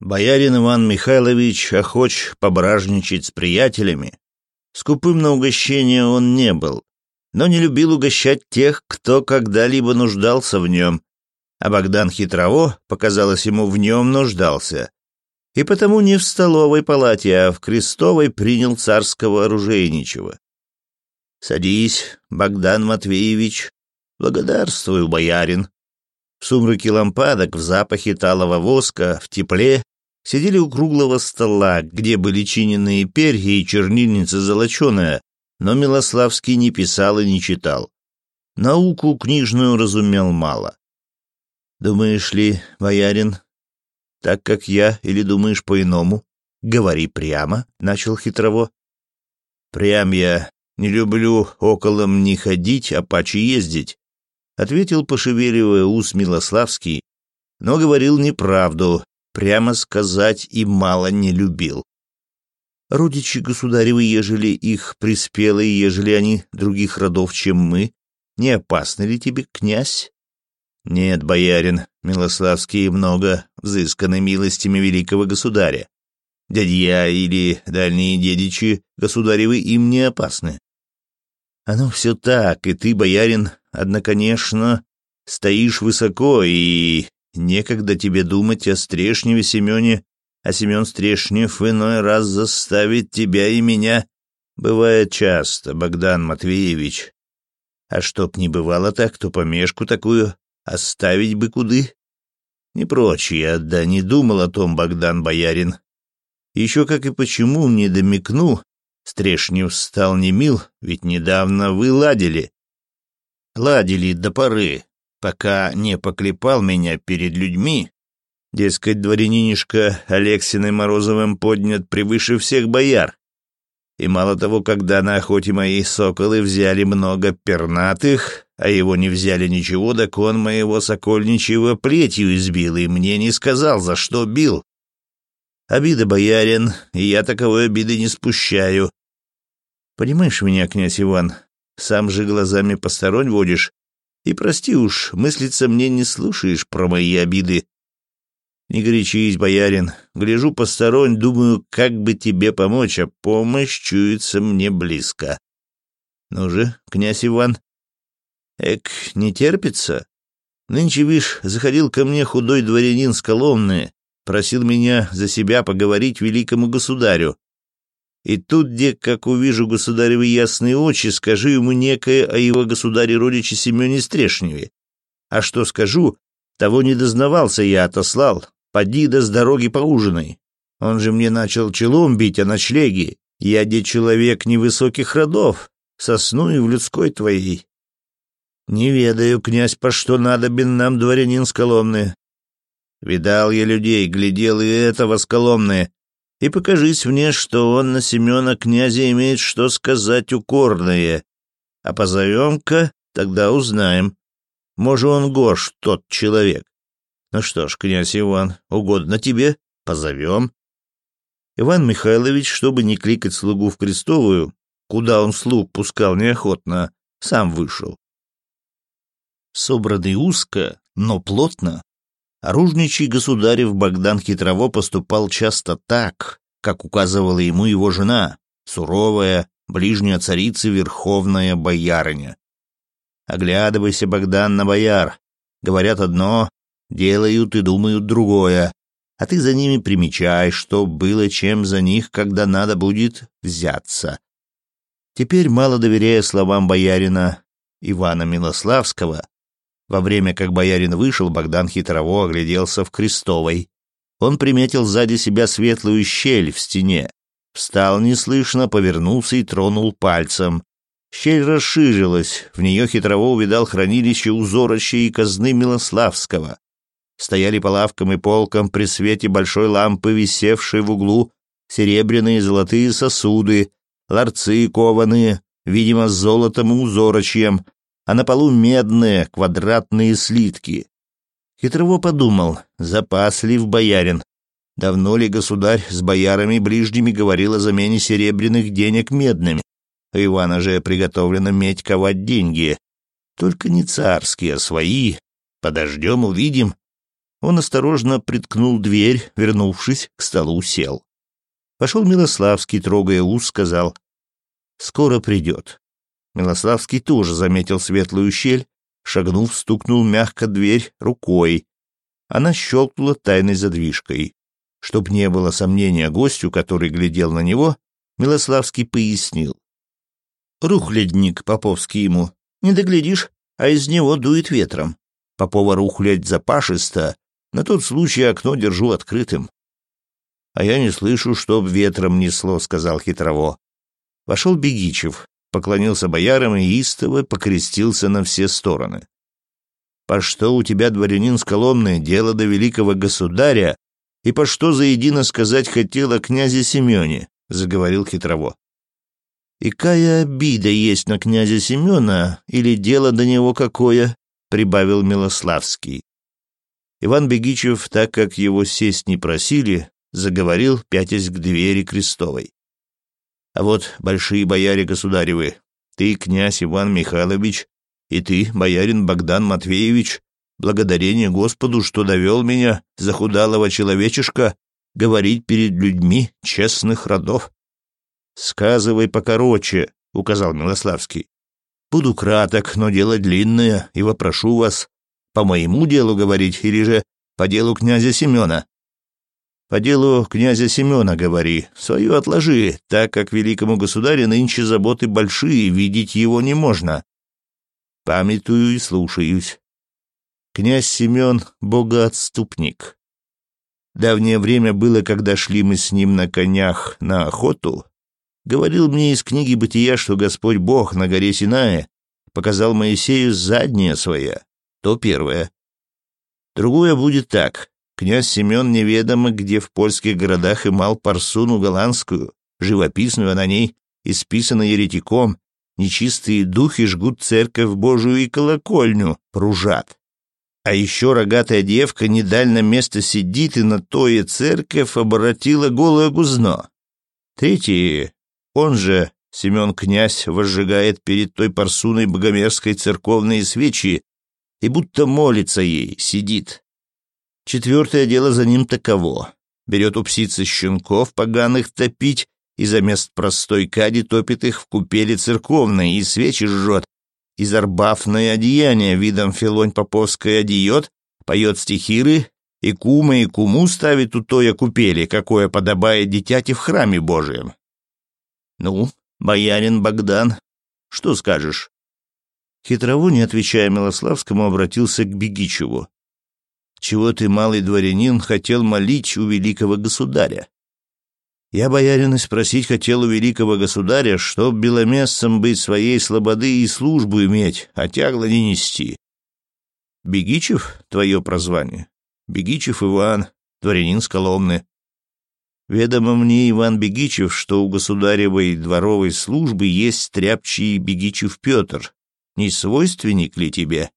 Боярин Иван Михайлович охоч пображничать с приятелями. Скупым на угощение он не был, но не любил угощать тех, кто когда-либо нуждался в нем. А Богдан Хитрово, показалось ему, в нем нуждался. И потому не в столовой палате, а в крестовой принял царского оружейничего. «Садись, Богдан Матвеевич. Благодарствую, боярин», в сумраке лампадок, в запахе талого воска, в тепле сидели у круглого стола, где были чиненные перья и чернильница золоченая, но Милославский не писал и не читал. Науку книжную разумел мало. «Думаешь ли, боярин, так как я, или думаешь по-иному? Говори прямо», — начал хитрово. «Прям я не люблю околом не ходить, а паче ездить», — ответил, пошевеливая ус Милославский, но говорил неправду, прямо сказать, и мало не любил. Родичи государевы, ежели их приспело, и ежели они других родов, чем мы, не опасны ли тебе, князь? Нет, боярин, Милославские много взысканы милостями великого государя. Дядья или дальние дедичи государевы им не опасны. А ну, Оно все так, и ты, боярин, одно, конечно, стоишь высоко, и Некогда тебе думать о Стрешневе Семене, а Семен Стрешнев в иной раз заставит тебя и меня. Бывает часто, Богдан Матвеевич. А чтоб не бывало так, то помешку такую оставить бы куды. Не прочь я, да не думал о том, Богдан Боярин. Еще как и почему мне домикнул, Стрешнев стал не мил, ведь недавно вы ладили. Ладили до поры, пока не поклепал меня перед людьми, дескать, дворянинишка Алексиной Морозовым поднят превыше всех бояр. И мало того, когда на охоте мои соколы взяли много пернатых, а его не взяли ничего, да кон моего сокольничьего плетью избил и мне не сказал, за что бил. Обида, боярин, и я таковой обиды не спущаю. Понимаешь меня, князь Иван, сам же глазами посторонь водишь, и прости уж, мыслиться мне не слушаешь про мои обиды. Не горячись, боярин. Гляжу посторонь, думаю, как бы тебе помочь, а помощь чуется мне близко. Ну же, князь Иван. Эк, не терпится? Нынче, вишь, заходил ко мне худой дворянин с Коломны, просил меня за себя поговорить великому государю. И тут, где, как увижу государевы ясные очи, скажу ему некое о его государе-родиче Семене Стрешневе. А что скажу, того не дознавался я, отослал. Поди да с дороги поужинай. Он же мне начал челом бить о ночлеге. Я де человек невысоких родов, сосну и в людской твоей. Не ведаю, князь, по что надобен нам дворянин с Коломны. Видал я людей, глядел и этого с Коломны и покажись мне, что он на Семена князя имеет что сказать укорное. А позовем-ка, тогда узнаем. Может, он горш тот человек. Ну что ж, князь Иван, угодно тебе, позовем. Иван Михайлович, чтобы не кликать слугу в крестовую, куда он слуг пускал неохотно, сам вышел. Собранный узко, но плотно, Оружничий государев Богдан Хитрово поступал часто так, как указывала ему его жена, суровая, ближняя царица Верховная Боярыня. «Оглядывайся, Богдан, на бояр. Говорят одно, делают и думают другое, а ты за ними примечай, что было чем за них, когда надо будет взяться». Теперь, мало доверяя словам боярина Ивана Милославского, во время, как боярин вышел, Богдан хитрово огляделся в крестовой. Он приметил сзади себя светлую щель в стене. Встал неслышно, повернулся и тронул пальцем. Щель расширилась, в нее хитрово увидал хранилище узороща и казны Милославского. Стояли по лавкам и полкам при свете большой лампы, висевшей в углу, серебряные и золотые сосуды, ларцы кованые, видимо, с золотом и узорочьем, а на полу медные квадратные слитки. Хитрово подумал, запаслив боярин. Давно ли государь с боярами ближними говорил о замене серебряных денег медными? У Ивана же приготовлено медь ковать деньги. Только не царские, а свои. Подождем, увидим. Он осторожно приткнул дверь, вернувшись, к столу сел. Пошел Милославский, трогая ус, сказал, «Скоро придет. Милославский тоже заметил светлую щель, шагнув, стукнул мягко дверь рукой. Она щелкнула тайной задвижкой. Чтоб не было сомнения гостю, который глядел на него, Милославский пояснил. «Рухлядник, Поповский ему, не доглядишь, а из него дует ветром. Попова рухлядь запашисто, на тот случай окно держу открытым». «А я не слышу, чтоб ветром несло», — сказал хитрово. Вошел Бегичев, поклонился боярам и истово покрестился на все стороны. «По что у тебя, дворянин с Коломны, дело до великого государя, и по что заедино сказать хотела князя Семене?» — заговорил хитрово. «И кая обида есть на князя Семена, или дело до него какое?» — прибавил Милославский. Иван Бегичев, так как его сесть не просили, заговорил, пятясь к двери Крестовой. А вот большие бояре государевы, ты, князь Иван Михайлович, и ты, боярин Богдан Матвеевич, благодарение Господу, что довел меня, захудалого человечишка, говорить перед людьми честных родов. «Сказывай покороче», — указал Милославский. «Буду краток, но дело длинное, и вопрошу вас, по моему делу говорить или же по делу князя Семена?» По делу князя Семена говори, свою отложи, так как великому государю нынче заботы большие, видеть его не можно. Памятую и слушаюсь. Князь Семен — богоотступник. Давнее время было, когда шли мы с ним на конях на охоту. Говорил мне из книги «Бытия», что Господь Бог на горе Синае показал Моисею заднее свое, то первое. Другое будет так князь Семен неведомо где в польских городах имал парсуну голландскую, живописную, а на ней исписано еретиком, нечистые духи жгут церковь Божию и колокольню пружат. А еще рогатая девка недально место сидит, и на тое церковь обратила голое гузно. Третий, он же, Семен князь, возжигает перед той парсуной богомерской церковные свечи и будто молится ей, сидит. Четвертое дело за ним таково. Берет у псицы щенков поганых топить, и за мест простой кади топит их в купели церковной, и свечи жжет. Из арбафное одеяние видом филонь Поповской одеет, поет стихиры, и кума и куму ставит у тоя купели, какое подобает дитяти в храме Божием. Ну, боярин Богдан, что скажешь? Хитрову, не отвечая Милославскому, обратился к Бегичеву чего ты, малый дворянин, хотел молить у великого государя? Я, боярин, спросить хотел у великого государя, чтоб беломестцем быть своей слободы и службу иметь, а тягло не нести. Бегичев — твое прозвание. Бегичев Иван, дворянин с Коломны. Ведомо мне, Иван Бегичев, что у государевой дворовой службы есть тряпчий Бегичев Петр. Не свойственник ли тебе?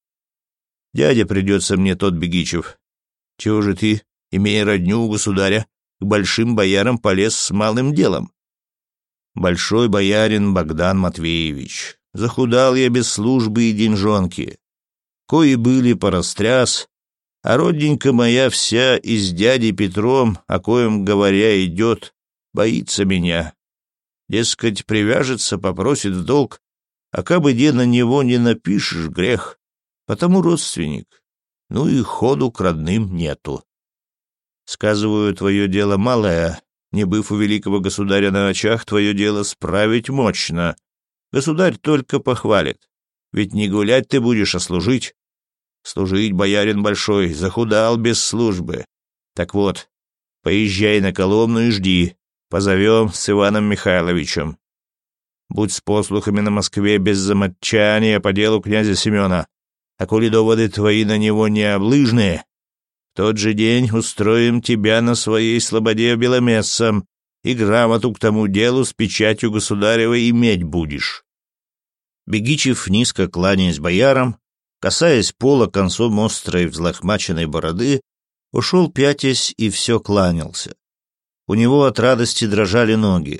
Дядя придется мне тот Бегичев. Чего же ты, имея родню у государя, к большим боярам полез с малым делом? Большой боярин Богдан Матвеевич. Захудал я без службы и деньжонки. Кои были порастряс, а родненька моя вся из дяди Петром, о коем говоря идет, боится меня. Дескать, привяжется, попросит в долг, а кабы где на него не напишешь грех, потому родственник. Ну и ходу к родным нету. Сказываю, твое дело малое, не быв у великого государя на очах, твое дело справить мощно. Государь только похвалит. Ведь не гулять ты будешь, а служить. Служить, боярин большой, захудал без службы. Так вот, поезжай на Коломну и жди. Позовем с Иваном Михайловичем. Будь с послухами на Москве без замочания по делу князя Семена а коли доводы твои на него не облыжные, в тот же день устроим тебя на своей слободе беломессом и грамоту к тому делу с печатью государева иметь будешь». Бегичев, низко кланяясь боярам, касаясь пола концом острой взлохмаченной бороды, ушел пятясь и все кланялся. У него от радости дрожали ноги.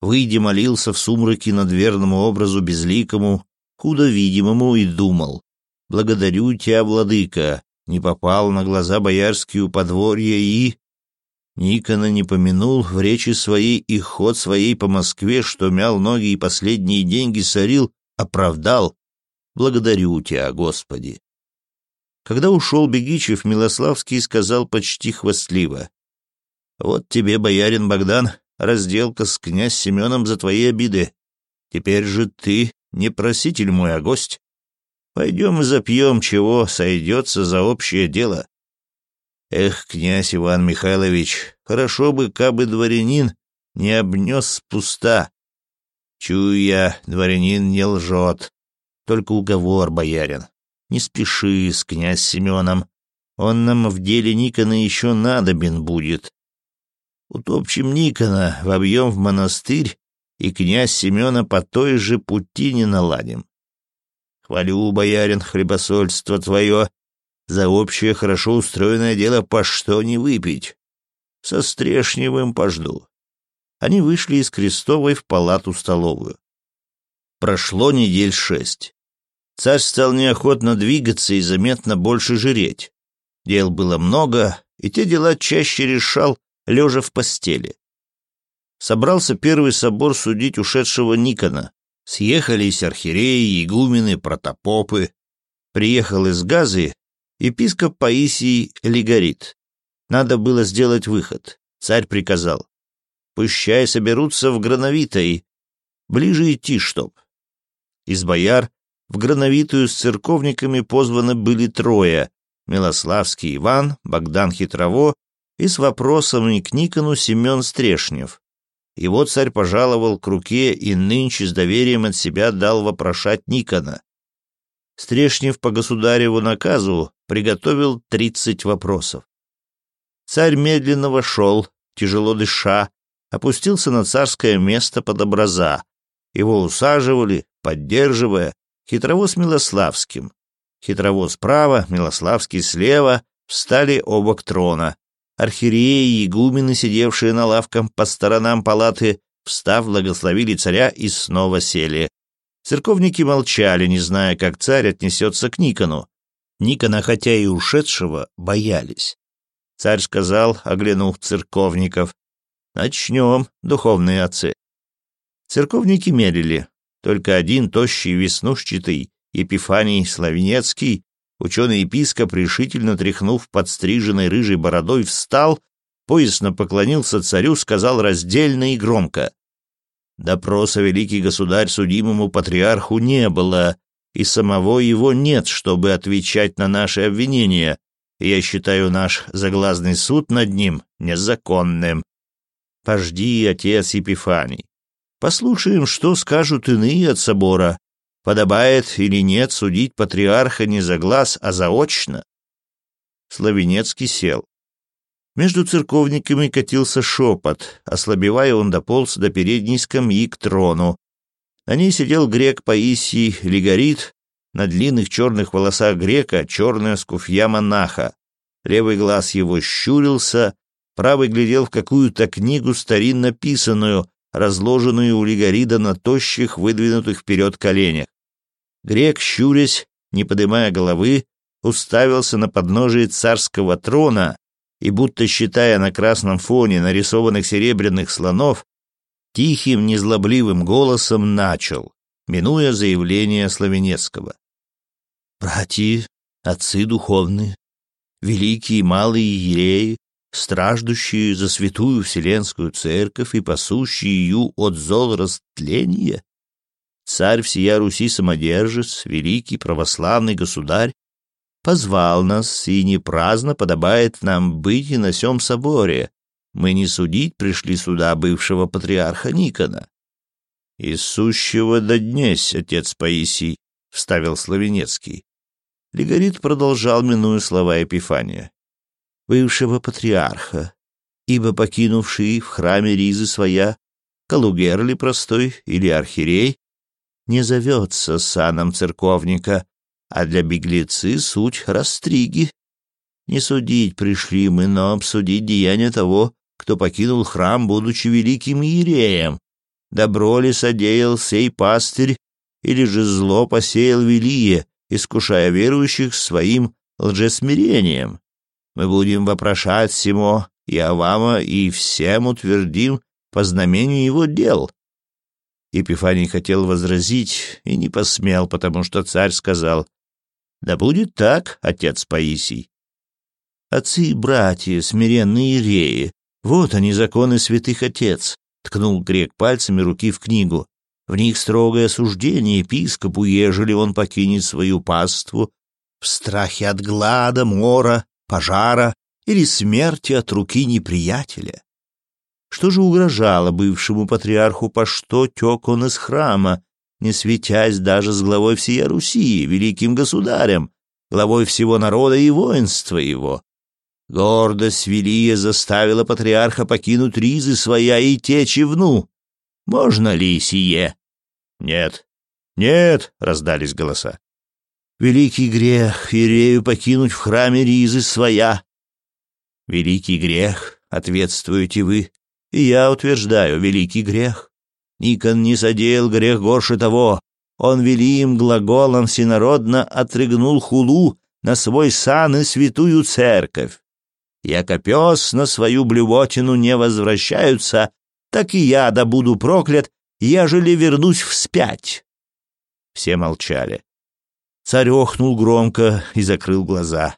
Выйдя молился в сумраке над верному образу безликому, худо видимому и думал благодарю тебя, владыка, не попал на глаза боярские у подворья и...» Никона не помянул в речи своей и ход своей по Москве, что мял ноги и последние деньги сорил, оправдал. «Благодарю тебя, Господи!» Когда ушел Бегичев, Милославский сказал почти хвастливо. «Вот тебе, боярин Богдан, разделка с князь Семеном за твои обиды. Теперь же ты не проситель мой, а гость. Пойдем и запьем, чего сойдется за общее дело. Эх, князь Иван Михайлович, хорошо бы, кабы дворянин не обнес пуста. Чую я, дворянин не лжет. Только уговор, боярин. Не спеши с князь Семеном. Он нам в деле Никона еще надобен будет. Утопчем Никона, вобьем в монастырь, и князь Семена по той же пути не наладим. Хвалю, боярин, хлебосольство твое. За общее хорошо устроенное дело по что не выпить. Со Стрешневым пожду. Они вышли из Крестовой в палату-столовую. Прошло недель шесть. Царь стал неохотно двигаться и заметно больше жиреть. Дел было много, и те дела чаще решал, лежа в постели. Собрался первый собор судить ушедшего Никона, съехались архиереи, игумены, протопопы. Приехал из Газы епископ Паисий Легорит. Надо было сделать выход. Царь приказал. Пущай соберутся в Грановитой. Ближе идти чтоб. Из бояр в Грановитую с церковниками позваны были трое — Милославский Иван, Богдан Хитрово и с вопросами к Никону Семен Стрешнев его царь пожаловал к руке и нынче с доверием от себя дал вопрошать Никона. Стрешнев по государеву наказу приготовил тридцать вопросов. Царь медленно вошел, тяжело дыша, опустился на царское место под образа. Его усаживали, поддерживая, хитровоз Милославским. Хитровоз справа, Милославский слева, встали оба к трона архиереи и игумены, сидевшие на лавках по сторонам палаты, встав, благословили царя и снова сели. Церковники молчали, не зная, как царь отнесется к Никону. Никона, хотя и ушедшего, боялись. Царь сказал, оглянув церковников, «Начнем, духовные отцы». Церковники мерили. Только один тощий веснушчатый, Епифаний Славенецкий, Ученый-епископ, решительно тряхнув подстриженной рыжей бородой, встал, поясно поклонился царю, сказал раздельно и громко. Допроса великий государь судимому патриарху не было, и самого его нет, чтобы отвечать на наши обвинения. Я считаю наш заглазный суд над ним незаконным. Пожди, отец Епифаний. Послушаем, что скажут иные от собора, подобает или нет судить патриарха не за глаз, а заочно. Славенецкий сел. Между церковниками катился шепот, ослабевая он дополз до передней скамьи к трону. На ней сидел грек Паисий Легорит, на длинных черных волосах грека черная скуфья монаха. Левый глаз его щурился, правый глядел в какую-то книгу старинно писанную, разложенную у Легорида на тощих, выдвинутых вперед коленях. Грек, щурясь, не поднимая головы, уставился на подножие царского трона и, будто считая на красном фоне нарисованных серебряных слонов, тихим, незлобливым голосом начал, минуя заявление Славенецкого. «Братья, отцы духовные, великие и малые ереи, страждущие за святую Вселенскую Церковь и пасущие ее от зол растления, царь всея Руси самодержец, великий православный государь, позвал нас, и не праздно подобает нам быть и на сём соборе. Мы не судить пришли сюда бывшего патриарха Никона. — Исущего до днесь, отец Паисий, — вставил Славенецкий. Легорит продолжал, минуя слова Эпифания. — Бывшего патриарха, ибо покинувший в храме Ризы своя Калугерли простой или архирей, не зовется саном церковника, а для беглецы суть растриги. Не судить пришли мы, но обсудить деяния того, кто покинул храм, будучи великим иереем. Добро ли содеял сей пастырь, или же зло посеял велие, искушая верующих своим лжесмирением? Мы будем вопрошать сему и Авама, и всем утвердим по знамению его дел. И хотел возразить и не посмел, потому что царь сказал, «Да будет так, отец Паисий». «Отцы и братья, смиренные реи, вот они, законы святых отец», — ткнул грек пальцами руки в книгу. «В них строгое осуждение епископу, ежели он покинет свою паству в страхе от глада, мора, пожара или смерти от руки неприятеля». Что же угрожало бывшему патриарху, по что тек он из храма, не светясь даже с главой всей Руси, великим государем, главой всего народа и воинства его? Гордость Велия заставила патриарха покинуть ризы своя и течь и вну. Можно ли сие? Нет. Нет, раздались голоса. Великий грех Ирею покинуть в храме ризы своя. Великий грех, ответствуете вы, и я утверждаю великий грех. Никон не содеял грех горше того. Он велим глаголом всенародно отрыгнул хулу на свой сан и святую церковь. Якопес на свою блювотину не возвращаются, так и я да буду проклят, ежели вернусь вспять. Все молчали. Царь охнул громко и закрыл глаза.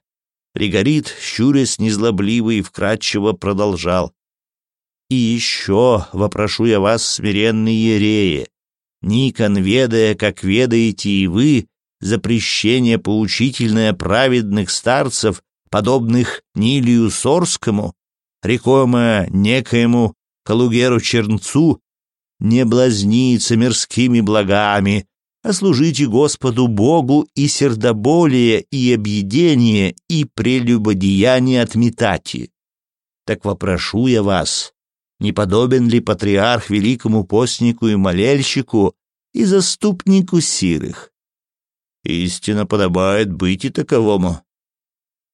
Ригорит, щурясь незлобливый, вкрадчиво продолжал. И еще вопрошу я вас, смиренные ереи, Никон, ведая, как ведаете и вы, запрещение поучительное праведных старцев, подобных Нилию Сорскому, рекомо некоему Калугеру Чернцу, не блазниться мирскими благами, а служите Господу Богу и сердоболие, и объедение, и прелюбодеяние отметати. Так вопрошу я вас, не подобен ли патриарх великому постнику и молельщику и заступнику сирых? Истинно подобает быть и таковому.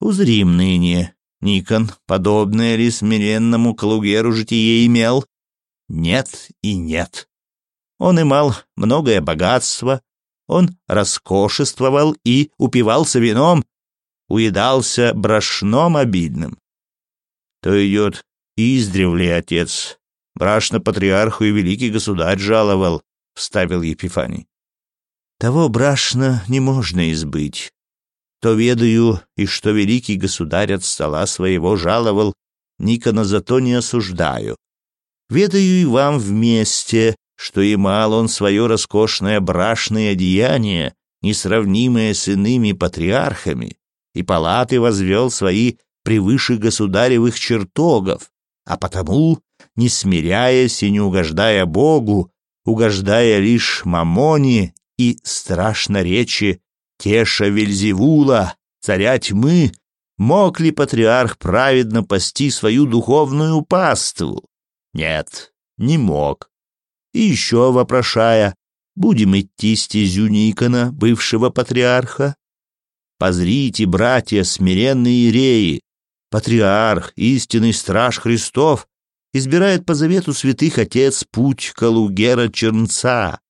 Узрим ныне, Никон, подобное ли смиренному Калугеру житие имел? Нет и нет. Он имал многое богатство, он роскошествовал и упивался вином, уедался брашном обидным. То идет издревле, отец. брашно патриарху и великий государь жаловал, — вставил Епифаний. Того брашно не можно избыть. То ведаю, и что великий государь от стола своего жаловал, Никона зато не осуждаю. Ведаю и вам вместе, что имал он свое роскошное брашное одеяние, несравнимое с иными патриархами, и палаты возвел свои превыше государевых чертогов, а потому, не смиряясь и не угождая Богу, угождая лишь Мамоне и страшно речи Теша Вельзевула, царя тьмы, мог ли патриарх праведно пасти свою духовную паству? Нет, не мог. И еще вопрошая, будем идти стезю Никона, бывшего патриарха? Позрите, братья, смиренные иреи. Патриарх, истинный страж Христов, избирает по завету святых отец путь Калугера Чернца.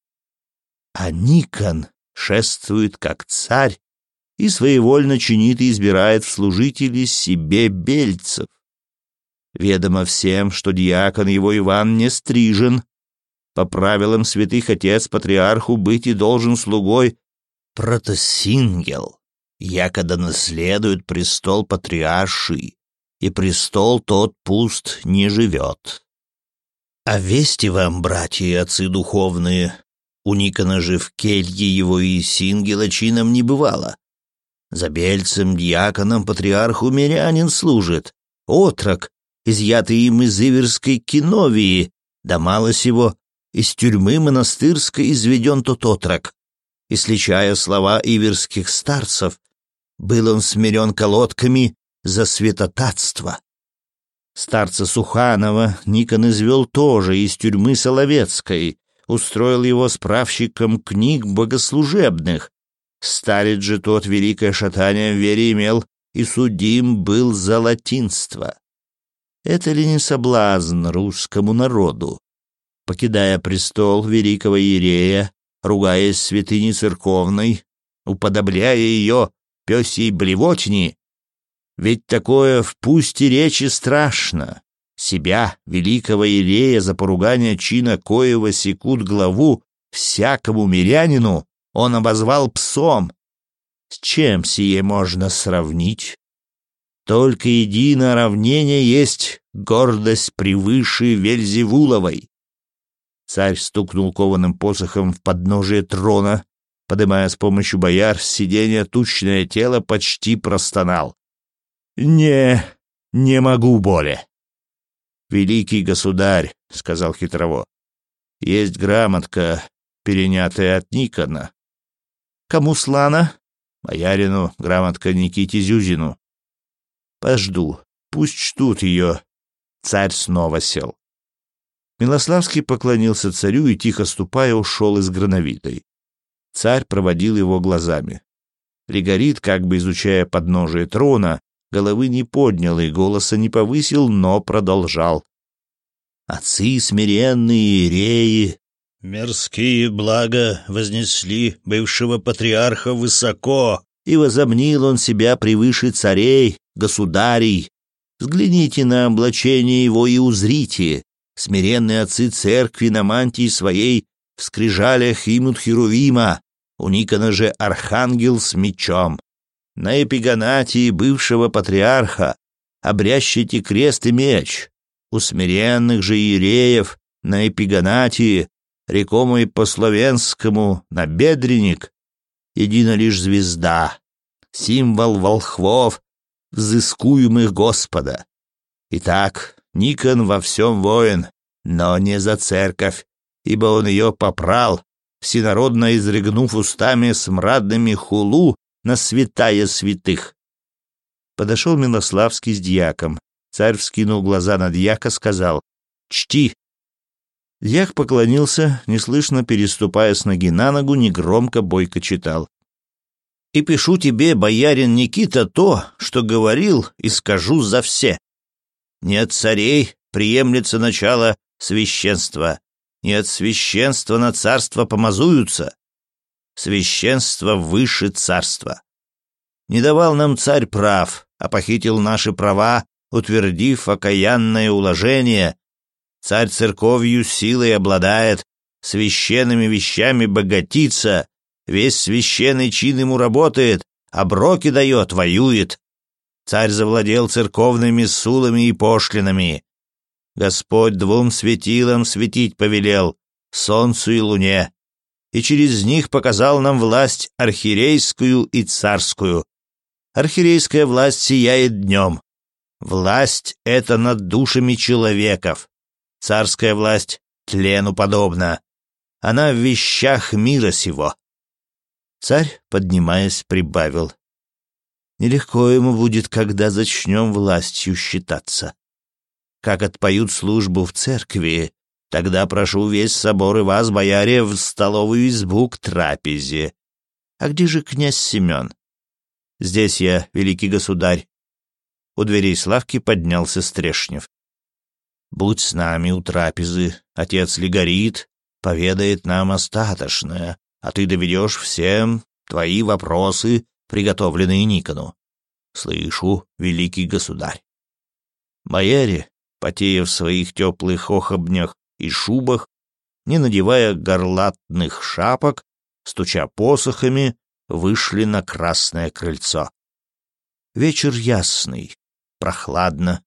А Никон шествует как царь и своевольно чинит и избирает в служители себе бельцев. Ведомо всем, что диакон его Иван не стрижен. По правилам святых отец патриарху быть и должен слугой протосингел якода наследует престол патриарши, и престол тот пуст не живет. А вести вам, братья и отцы духовные, у Никона же в келье его и сингела чином не бывало. За бельцем, дьяконом, патриарху мирянин служит, отрок, изъятый им из Иверской киновии, да мало сего, из тюрьмы монастырской изведен тот отрок. И, сличая слова иверских старцев, был он смирен колодками за святотатство. Старца Суханова Никон извел тоже из тюрьмы Соловецкой, устроил его справщиком книг богослужебных. Старец же тот великое шатание в вере имел и судим был за латинство. Это ли не соблазн русскому народу? Покидая престол великого ерея, ругаясь святыни церковной, уподобляя ее пёсей блевотни, ведь такое в пусти речи страшно. Себя, великого Ирея, за поругание чина коего секут главу всякому мирянину, он обозвал псом. С чем сие можно сравнить? Только единое равнение есть гордость превыше Вельзевуловой. Царь стукнул кованым посохом в подножие трона, поднимая с помощью бояр сиденья тучное тело, почти простонал. «Не, не могу более». «Великий государь», — сказал хитрово, — «есть грамотка, перенятая от Никона». «Кому слана?» «Боярину, грамотка Никите Зюзину». «Пожду, пусть чтут ее». Царь снова сел. Милославский поклонился царю и, тихо ступая, ушел из Грановитой. Царь проводил его глазами. Ригорит, как бы изучая подножие трона, головы не поднял и голоса не повысил, но продолжал. «Отцы смиренные, реи, мирские блага вознесли бывшего патриарха высоко, и возомнил он себя превыше царей, государей. Взгляните на облачение его и узрите. Смиренные отцы церкви на мантии своей в скрижалях имут Херувима, у Никона же архангел с мечом. На эпигонатии бывшего патриарха обрящите крест и меч. У смиренных же иереев на эпигонатии, рекому и по-словенскому, набедренник, едина лишь звезда, символ волхвов, взыскуемых Господа. Итак, Никон во всем воин, но не за церковь, ибо он ее попрал, всенародно изрыгнув устами с мрадными хулу на святая святых. Подошел Милославский с дьяком. Царь вскинул глаза на дьяка, сказал «Чти!». Дьяк поклонился, неслышно переступая с ноги на ногу, негромко бойко читал. «И пишу тебе, боярин Никита, то, что говорил, и скажу за все. Не от царей приемлется начало священства, не от священства на царство помазуются. Священство выше царства. Не давал нам царь прав, а похитил наши права, утвердив окаянное уложение. Царь церковью силой обладает, священными вещами богатится, весь священный чин ему работает, оброки дает, воюет. Царь завладел церковными сулами и пошлинами, Господь двум светилам светить повелел, солнцу и луне, и через них показал нам власть архирейскую и царскую. Архирейская власть сияет днем. Власть — это над душами человеков. Царская власть тлену подобна. Она в вещах мира сего. Царь, поднимаясь, прибавил. Нелегко ему будет, когда зачнем властью считаться как отпоют службу в церкви, тогда прошу весь собор и вас, бояре, в столовую избу к трапезе. А где же князь Семен? Здесь я, великий государь. У дверей Славки поднялся Стрешнев. Будь с нами у трапезы, отец Легорит поведает нам остаточное, а ты доведешь всем твои вопросы, приготовленные Никону. Слышу, великий государь. Бояре, потея в своих теплых охобнях и шубах, не надевая горлатных шапок, стуча посохами, вышли на красное крыльцо. Вечер ясный, прохладно.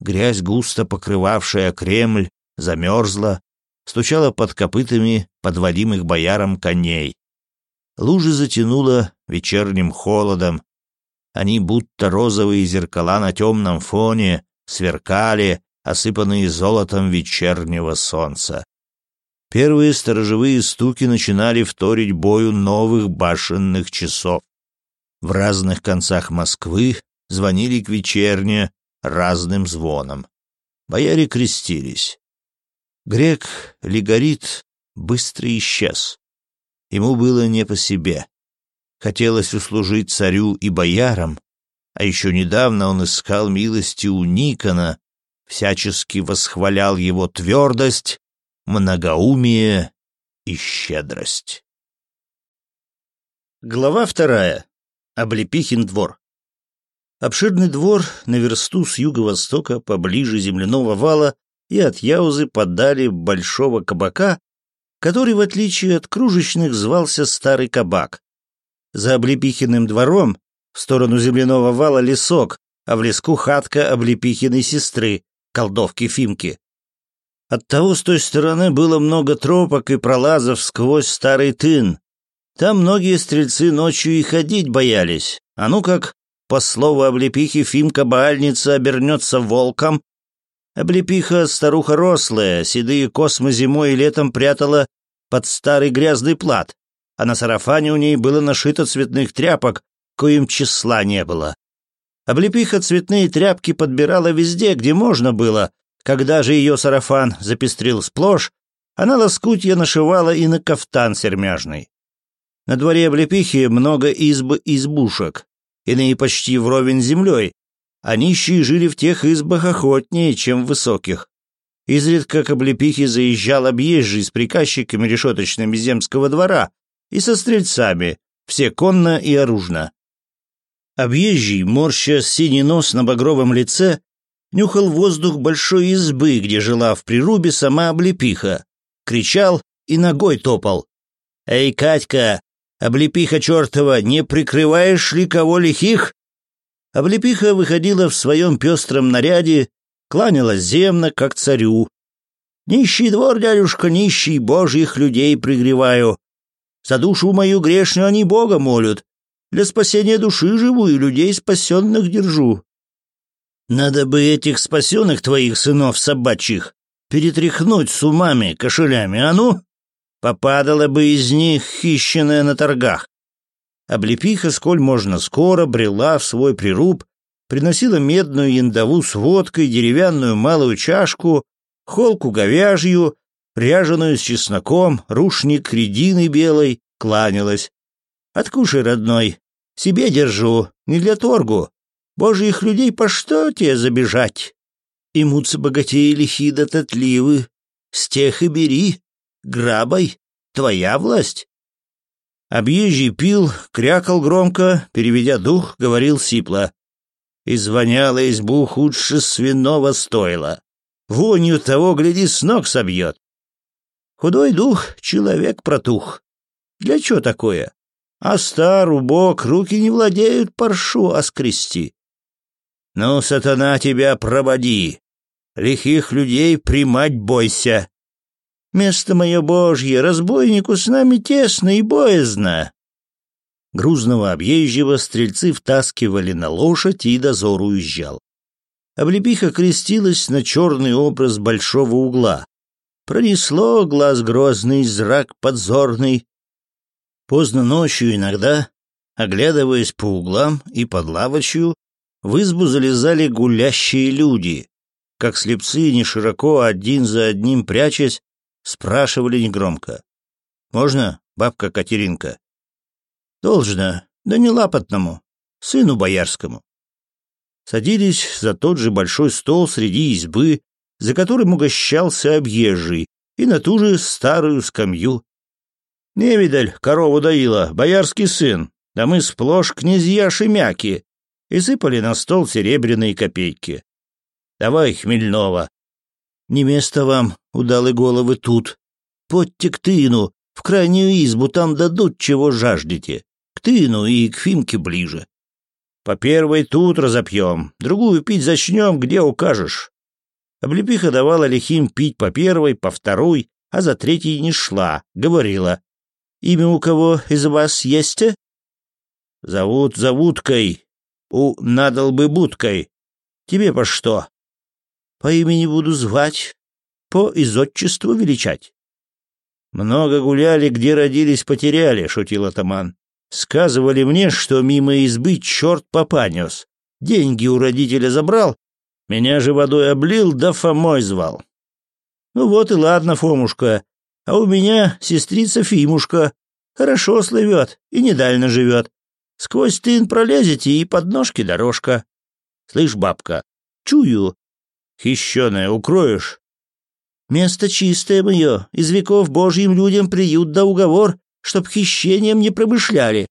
Грязь, густо покрывавшая Кремль, замерзла, стучала под копытами подводимых бояром коней. Лужи затянуло вечерним холодом. Они, будто розовые зеркала на темном фоне, сверкали, осыпанные золотом вечернего солнца. Первые сторожевые стуки начинали вторить бою новых башенных часов. В разных концах Москвы звонили к вечерне разным звоном. Бояре крестились. Грек Легорит быстро исчез. Ему было не по себе. Хотелось услужить царю и боярам, а еще недавно он искал милости у Никона, всячески восхвалял его твердость, многоумие и щедрость. Глава вторая. Облепихин двор. Обширный двор на версту с юго-востока поближе земляного вала и от Яузы подали большого кабака, который, в отличие от кружечных, звался Старый Кабак. За Облепихиным двором в сторону земляного вала лесок, а в леску хатка облепихиной сестры, колдовки Фимки. Оттого с той стороны было много тропок и пролазов сквозь старый тын. Там многие стрельцы ночью и ходить боялись. А ну как, по слову облепихи, Фимка-баальница обернется волком. Облепиха старуха рослая, седые космы зимой и летом прятала под старый грязный плат, а на сарафане у ней было нашито цветных тряпок, коим числа не было. Облепиха цветные тряпки подбирала везде, где можно было. Когда же ее сарафан запестрил сплошь, она лоскутья нашивала и на кафтан сермяжный. На дворе облепихи много изб и избушек, иные почти вровень с землей, а нищие жили в тех избах охотнее, чем в высоких. Изредка к облепихе заезжал объезжий с приказчиками решеточными земского двора и со стрельцами, все конно и оружно. Объезжий, морща синий нос на багровом лице, нюхал воздух большой избы, где жила в прирубе сама облепиха. Кричал и ногой топал. «Эй, Катька, облепиха чертова, не прикрываешь ли кого лихих?» Облепиха выходила в своем пестром наряде, кланялась земно, как царю. «Нищий двор, дядюшка, нищий, божьих людей пригреваю. За душу мою грешную они Бога молят, для спасения души живу и людей спасенных держу. Надо бы этих спасенных твоих сынов собачьих перетряхнуть с умами, кошелями, а ну! Попадала бы из них хищенная на торгах. Облепиха, сколь можно скоро, брела в свой прируб, приносила медную яндову с водкой, деревянную малую чашку, холку говяжью, ряженую с чесноком, рушник редины белой, кланялась. «Откушай, родной, себе держу, не для торгу. Божьих людей по что тебе забежать? Имутся богатеи лихи да татливы. С тех и бери. Грабой. Твоя власть. Объезжий пил, крякал громко, переведя дух, говорил сипло. И звоняла избу худше свиного стойла. Вонью того, гляди, с ног собьет. Худой дух, человек протух. Для чего такое? а Астару, бог, руки не владеют паршу оскрести. Ну, сатана, тебя прободи. Лихих людей примать бойся. Место мое божье, разбойнику с нами тесно и боязно. Грузного объезжего стрельцы втаскивали на лошадь, и дозор уезжал. Облепиха крестилась на черный образ большого угла. Пронесло глаз грозный, зрак подзорный, Поздно ночью иногда, оглядываясь по углам и под лавочью, в избу залезали гулящие люди, как слепцы, не широко один за одним прячась, спрашивали негромко. «Можно, бабка Катеринка?» «Должно, да не лапотному, сыну боярскому». Садились за тот же большой стол среди избы, за которым угощался объезжий, и на ту же старую скамью Невидаль, корову доила, боярский сын, да мы сплошь князья Шемяки!» И сыпали на стол серебряные копейки. «Давай, Хмельнова!» «Не место вам, удалы головы, тут. Подьте к тыну, в крайнюю избу, там дадут, чего жаждете. К тыну и к Фимке ближе. По первой тут разопьем, другую пить зачнем, где укажешь». Облепиха давала лихим пить по первой, по второй, а за третьей не шла, говорила, Имя у кого из вас есть? Зовут Завуткой. У надал бы будкой. Тебе по что? По имени буду звать, по изотчеству величать. Много гуляли, где родились, потеряли, шутил атаман. Сказывали мне, что мимо избы черт попа нес. Деньги у родителя забрал, меня же водой облил, да Фомой звал. Ну вот и ладно, Фомушка, а у меня сестрица Фимушка. Хорошо слывет и недально живет. Сквозь тын пролезете, и под ножки дорожка. Слышь, бабка, чую. Хищеная укроешь? Место чистое мое, из веков божьим людям приют да уговор, чтоб хищением не промышляли.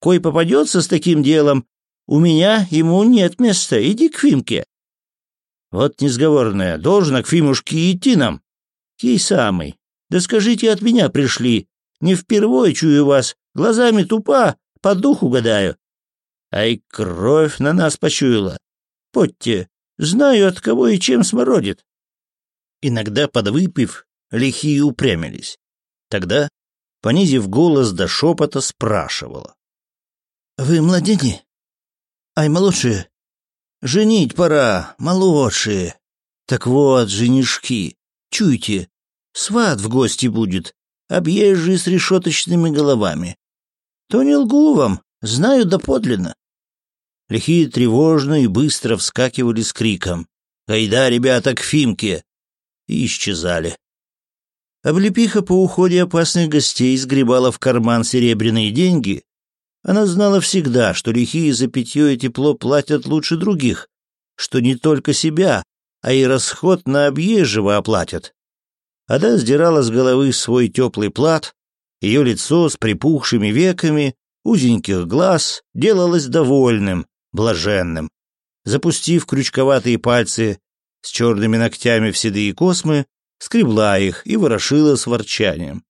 Кой попадется с таким делом, у меня ему нет места, иди к Фимке. Вот несговорная, должно к Фимушке идти нам. Ей самый. Да скажите от меня пришли. Не впервой чую вас, глазами тупа, по духу гадаю. Ай, кровь на нас почуяла. Потте, знаю, от кого и чем смородит. Иногда, подвыпив, лихие упрямились. Тогда, понизив голос до шепота, спрашивала. «Вы младенье? Ай, молодшие? Женить пора, молодшие. Так вот, женишки, чуйте, Сват в гости будет, объезжий с решеточными головами. То не лгу вам, знаю доподлинно. Лихие тревожно и быстро вскакивали с криком. «Гайда, ребята, к Фимке!» И исчезали. Облепиха по уходе опасных гостей сгребала в карман серебряные деньги. Она знала всегда, что лихие за питье и тепло платят лучше других, что не только себя, а и расход на объезжего оплатят. Она сдирала с головы свой теплый плат, ее лицо с припухшими веками, узеньких глаз делалось довольным, блаженным. Запустив крючковатые пальцы с черными ногтями в седые космы, скребла их и ворошила с ворчанием.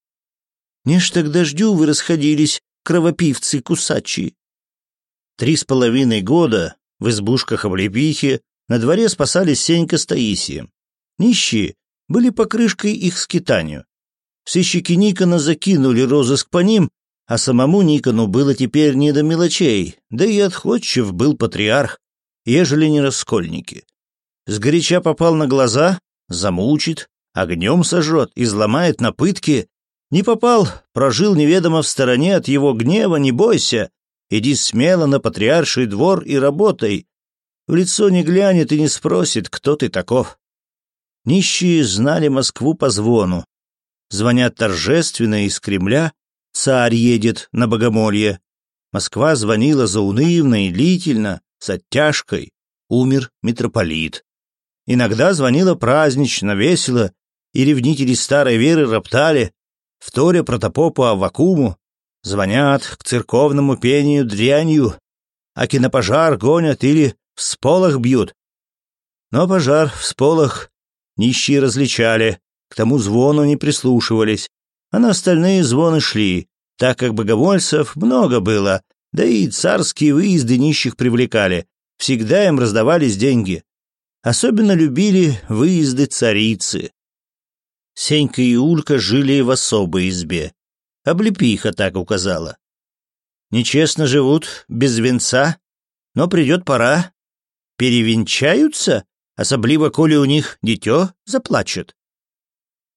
«Не ж так дождю вы расходились, кровопивцы-кусачи!» Три с половиной года в избушках облепихи на дворе спасались Сенька с Таисием. Нищие были покрышкой их скитанию. Сыщики Никона закинули розыск по ним, а самому Никону было теперь не до мелочей, да и отходчив был патриарх, ежели не раскольники. Сгоряча попал на глаза, замучит, огнем сожжет, изломает на пытки. Не попал, прожил неведомо в стороне от его гнева, не бойся. Иди смело на патриарший двор и работай. В лицо не глянет и не спросит, кто ты таков. Нищие знали Москву по звону. Звонят торжественно из Кремля, царь едет на богомолье. Москва звонила заунывно и длительно, с оттяжкой. Умер митрополит. Иногда звонила празднично, весело, и ревнители старой веры роптали, вторя протопопу Аввакуму, звонят к церковному пению дрянью, а кинопожар гонят или в сполох бьют. Но пожар в сполох Нищие различали, к тому звону не прислушивались, а на остальные звоны шли, так как богомольцев много было, да и царские выезды нищих привлекали, всегда им раздавались деньги. Особенно любили выезды царицы. Сенька и Улька жили в особой избе. Облепиха так указала. Нечестно живут, без венца, но придет пора. Перевенчаются? особливо коли у них дитё заплачет.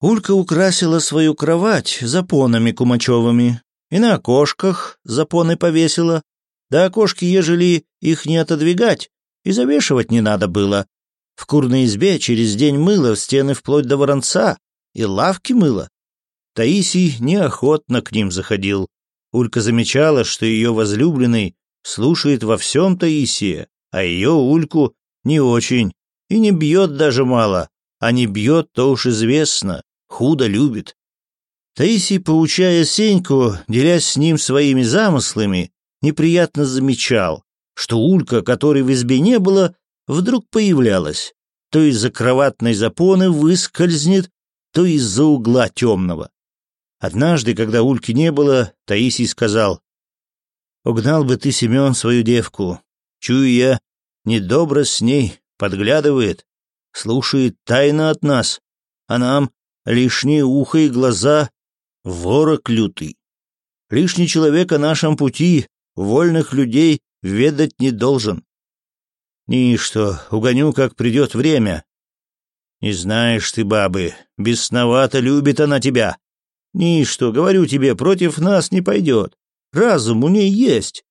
Улька украсила свою кровать запонами кумачевыми и на окошках запоны повесила. Да окошки, ежели их не отодвигать, и завешивать не надо было. В курной избе через день мыло в стены вплоть до воронца и лавки мыло. Таисий неохотно к ним заходил. Улька замечала, что ее возлюбленный слушает во всем Таисия, а ее Ульку не очень и не бьет даже мало, а не бьет, то уж известно, худо любит. Таисий, поучая Сеньку, делясь с ним своими замыслами, неприятно замечал, что улька, которой в избе не было, вдруг появлялась. То из-за кроватной запоны выскользнет, то из-за угла темного. Однажды, когда ульки не было, Таисий сказал, «Угнал бы ты, Семен, свою девку. Чую я, недобро с ней, подглядывает, слушает тайно от нас, а нам лишние ухо и глаза — ворог лютый. Лишний человек о нашем пути, вольных людей, ведать не должен. Ничто, угоню, как придет время. Не знаешь ты, бабы, бесновато любит она тебя. Ничто, говорю тебе, против нас не пойдет. Разум у ней есть.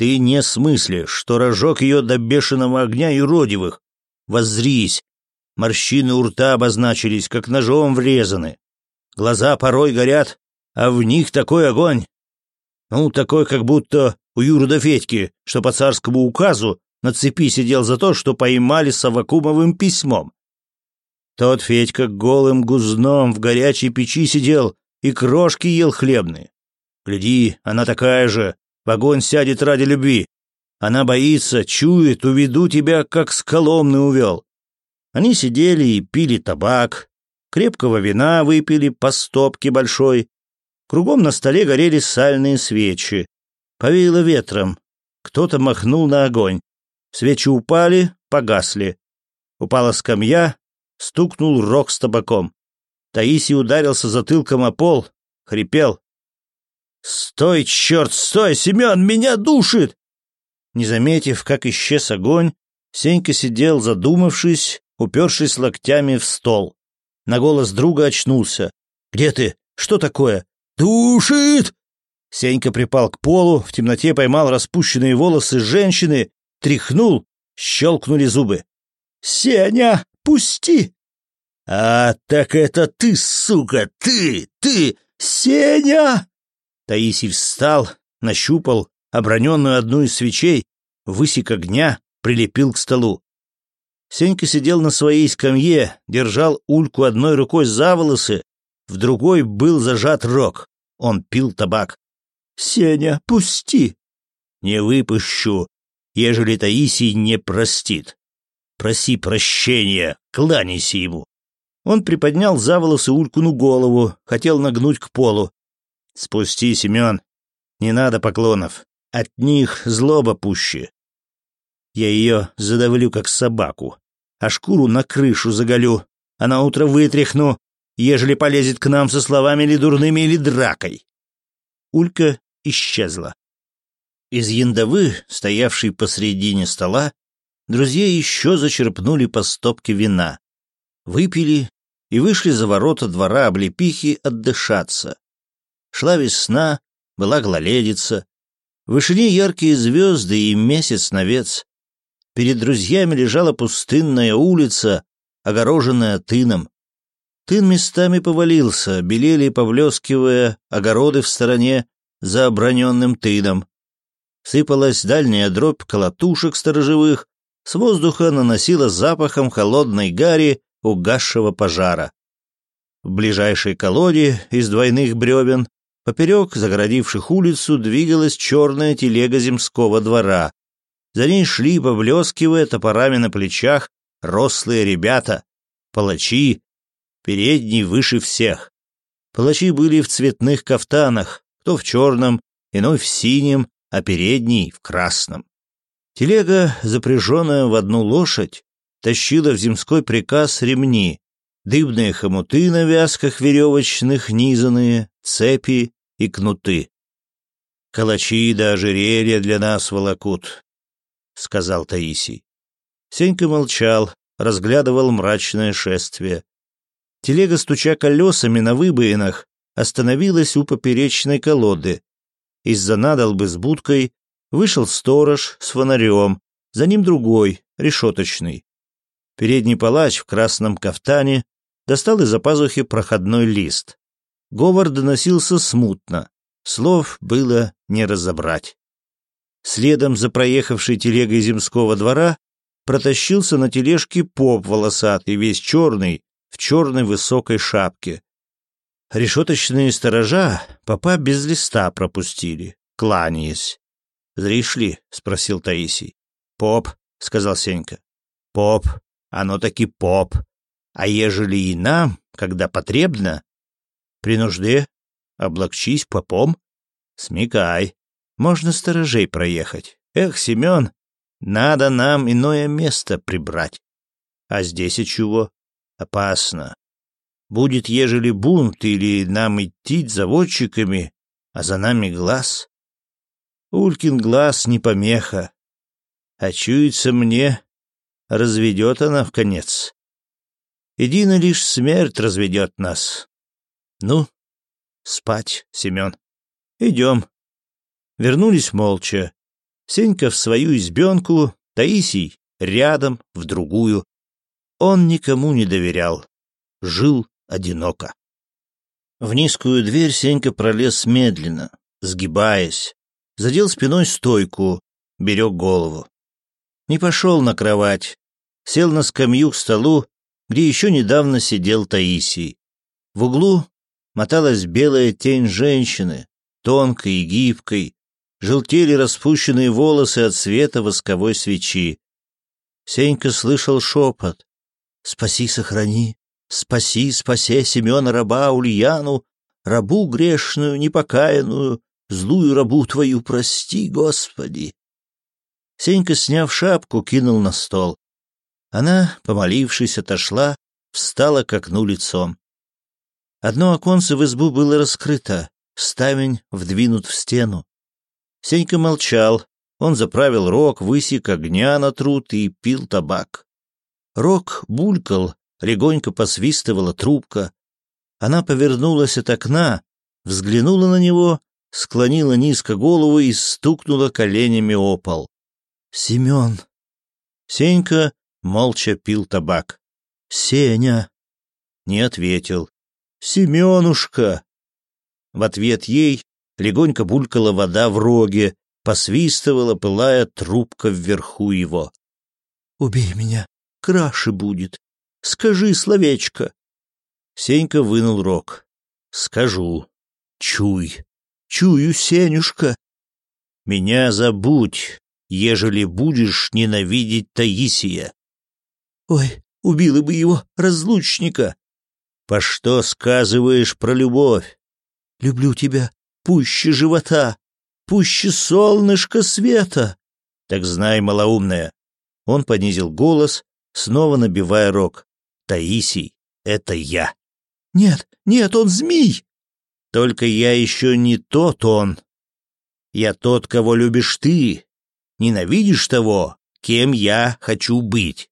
Ты не смыслишь, что рожок ее до бешеного огня и родивых. Воззрись. Морщины у рта обозначились, как ножом врезаны. Глаза порой горят, а в них такой огонь. Ну, такой, как будто у Юрда Федьки, что по царскому указу на цепи сидел за то, что поймали Савакумовым письмом. Тот Федька голым гузном в горячей печи сидел и крошки ел хлебные. Гляди, она такая же, в огонь сядет ради любви. Она боится, чует, уведу тебя, как с коломны увел. Они сидели и пили табак, крепкого вина выпили по стопке большой. Кругом на столе горели сальные свечи. Повеяло ветром. Кто-то махнул на огонь. Свечи упали, погасли. Упала скамья, стукнул рог с табаком. Таисий ударился затылком о пол, хрипел. «Стой, черт, стой, Семен, меня душит!» Не заметив, как исчез огонь, Сенька сидел, задумавшись, упершись локтями в стол. На голос друга очнулся. «Где ты? Что такое?» «Душит!» Сенька припал к полу, в темноте поймал распущенные волосы женщины, тряхнул, щелкнули зубы. «Сеня, пусти!» «А так это ты, сука, ты, ты! Сеня!» Таисий встал, нащупал оброненную одну из свечей, высек огня, прилепил к столу. Сенька сидел на своей скамье, держал ульку одной рукой за волосы, в другой был зажат рог. Он пил табак. «Сеня, пусти!» «Не выпущу, ежели Таисий не простит. Проси прощения, кланяйся ему». Он приподнял за волосы Улькину голову, хотел нагнуть к полу. Спусти, Семен. Не надо поклонов. От них злоба пуще. Я ее задавлю, как собаку. А шкуру на крышу заголю. А на утро вытряхну, ежели полезет к нам со словами или дурными, или дракой. Улька исчезла. Из яндовы, стоявшей посредине стола, друзья еще зачерпнули по стопке вина, выпили и вышли за ворота двора облепихи отдышаться. Шла весна, была гладица. В вышине яркие звезды и месяц-новец. Перед друзьями лежала пустынная улица, огороженная тыном. Тын местами повалился, белели, повлескивая, огороды в стороне за оброненным тыном. Сыпалась дальняя дробь колотушек сторожевых, с воздуха наносила запахом холодной гари угасшего пожара. В ближайшей колоде из двойных бревен Поперек загородивших улицу двигалась черная телега земского двора. За ней шли, поблескивая топорами на плечах, рослые ребята, палачи, передний выше всех. Палачи были в цветных кафтанах, кто в черном, иной в синем, а передний в красном. Телега, запряженная в одну лошадь, тащила в земской приказ ремни, дыбные хомуты на вязках веревочных низанные, цепи, и кнуты. Калачи да ожерелья для нас волокут, — сказал Таисий. Сенька молчал, разглядывал мрачное шествие. Телега, стуча колесами на выбоинах, остановилась у поперечной колоды. Из-за надолбы с будкой вышел сторож с фонарем, за ним другой, решеточный. Передний палач в красном кафтане достал из-за пазухи проходной лист. Говор доносился смутно, слов было не разобрать. Следом за проехавшей телегой земского двора протащился на тележке поп волосатый, весь черный, в черной высокой шапке. Решеточные сторожа попа без листа пропустили, кланяясь. «Зришли?» — спросил Таисий. «Поп», — сказал Сенька. «Поп, оно таки поп. А ежели и нам, когда потребно, при нужде облокчись попом. Смекай. Можно сторожей проехать. Эх, Семен, надо нам иное место прибрать. А здесь и чего? Опасно. Будет, ежели бунт, или нам идти заводчиками, а за нами глаз. Улькин глаз не помеха. А чуется мне, разведет она в конец. Едино лишь смерть разведет нас. Ну, спать, Семен. Идем. Вернулись молча. Сенька в свою избенку, Таисий рядом, в другую. Он никому не доверял. Жил одиноко. В низкую дверь Сенька пролез медленно, сгибаясь. Задел спиной стойку, берег голову. Не пошел на кровать. Сел на скамью к столу, где еще недавно сидел Таисий. В углу моталась белая тень женщины, тонкой и гибкой, желтели распущенные волосы от света восковой свечи. Сенька слышал шепот «Спаси, сохрани, спаси, спаси Семена раба Ульяну, рабу грешную, непокаянную, злую рабу твою прости, Господи!» Сенька, сняв шапку, кинул на стол. Она, помолившись, отошла, встала к окну лицом. Одно оконце в избу было раскрыто, ставень вдвинут в стену. Сенька молчал, он заправил рог, высек огня на труд и пил табак. Рог булькал, легонько посвистывала трубка. Она повернулась от окна, взглянула на него, склонила низко голову и стукнула коленями о пол. «Семен!» Сенька молча пил табак. «Сеня!» Не ответил. «Семенушка!» В ответ ей легонько булькала вода в роге, посвистывала, пылая трубка вверху его. «Убей меня, краше будет. Скажи словечко!» Сенька вынул рог. «Скажу. Чуй. Чую, Сенюшка. Меня забудь, ежели будешь ненавидеть Таисия». «Ой, убила бы его, разлучника!» По что сказываешь про любовь? Люблю тебя пуще живота, пуще солнышко света. Так знай, малоумная. Он понизил голос, снова набивая рог. Таисий, это я. Нет, нет, он змий. Только я еще не тот он. Я тот, кого любишь ты. Ненавидишь того, кем я хочу быть.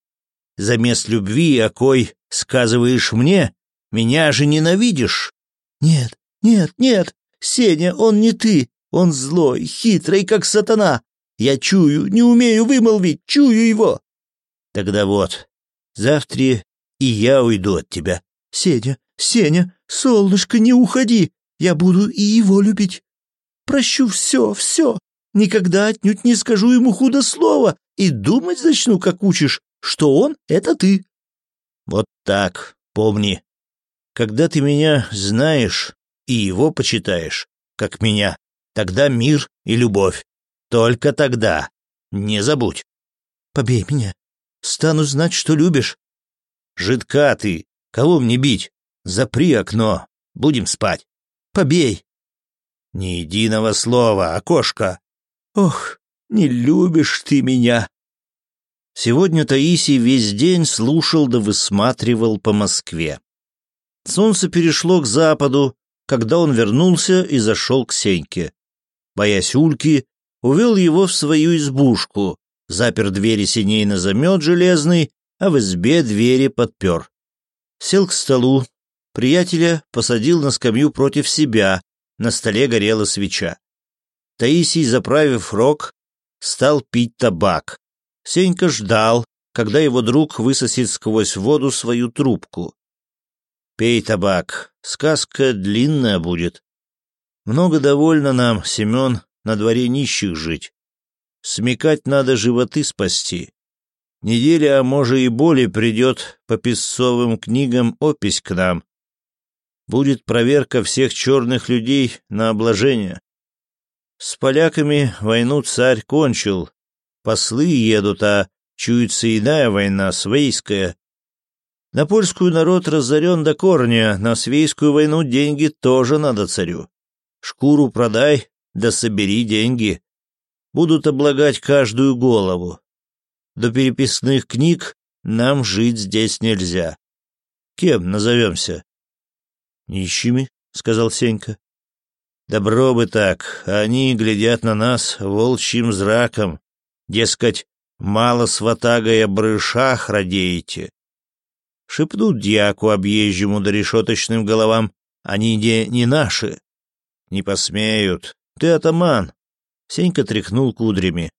За Замес любви, о кой сказываешь мне, меня же ненавидишь?» «Нет, нет, нет! Сеня, он не ты! Он злой, хитрый, как сатана! Я чую, не умею вымолвить, чую его!» «Тогда вот, завтра и я уйду от тебя». «Сеня, Сеня, солнышко, не уходи! Я буду и его любить! Прощу все, все! Никогда отнюдь не скажу ему худо слова и думать начну, как учишь, что он — это ты!» «Вот так, помни!» Когда ты меня знаешь и его почитаешь, как меня, тогда мир и любовь. Только тогда. Не забудь. Побей меня. Стану знать, что любишь. Жидка ты. Кого мне бить? Запри окно. Будем спать. Побей. Ни единого слова, окошко. Ох, не любишь ты меня. Сегодня Таисий весь день слушал да высматривал по Москве. Солнце перешло к западу, когда он вернулся и зашел к Сеньке. Боясь Ульки, увел его в свою избушку, запер двери синей на замет железный, а в избе двери подпер. Сел к столу, приятеля посадил на скамью против себя, на столе горела свеча. Таисий, заправив рог, стал пить табак. Сенька ждал, когда его друг высосет сквозь воду свою трубку. Пей табак, сказка длинная будет. Много довольно нам, Семен, на дворе нищих жить. Смекать надо животы спасти. Неделя, а может и более, придет по писцовым книгам опись к нам. Будет проверка всех черных людей на обложение. С поляками войну царь кончил. Послы едут, а чуется иная война, свейская. На польскую народ разорен до корня, на свейскую войну деньги тоже надо царю. Шкуру продай, да собери деньги. Будут облагать каждую голову. До переписных книг нам жить здесь нельзя. Кем назовемся? Нищими, сказал Сенька. Добро бы так, а они глядят на нас волчьим зраком. Дескать, мало с ватагой о брышах радеете шепнут дьяку объезжему да решеточным головам, они где не наши. Не посмеют. Ты атаман. Сенька тряхнул кудрями.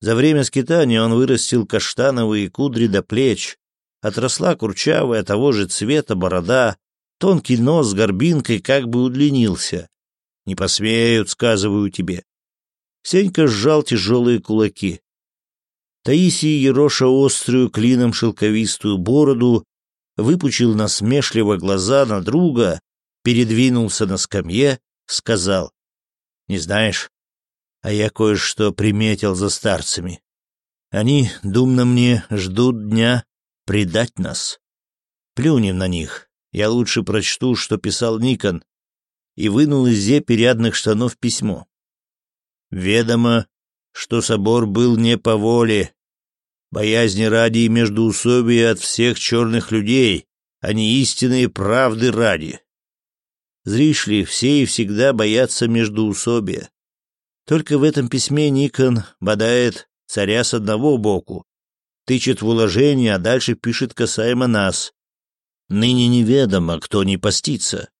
За время скитания он вырастил каштановые кудри до плеч. Отросла курчавая того же цвета борода, тонкий нос с горбинкой как бы удлинился. Не посмеют, сказываю тебе. Сенька сжал тяжелые кулаки. Таисия ероша острую клином шелковистую бороду, выпучил насмешливо глаза на друга, передвинулся на скамье, сказал. «Не знаешь, а я кое-что приметил за старцами. Они, думно мне, ждут дня предать нас. Плюнем на них. Я лучше прочту, что писал Никон, и вынул из зеперядных штанов письмо. Ведомо, что собор был не по воле боязни ради и междоусобия от всех черных людей, а не истины и правды ради. Зришь ли, все и всегда боятся междоусобия. Только в этом письме Никон бодает царя с одного боку, тычет в уложение, а дальше пишет касаемо нас. Ныне неведомо, кто не постится.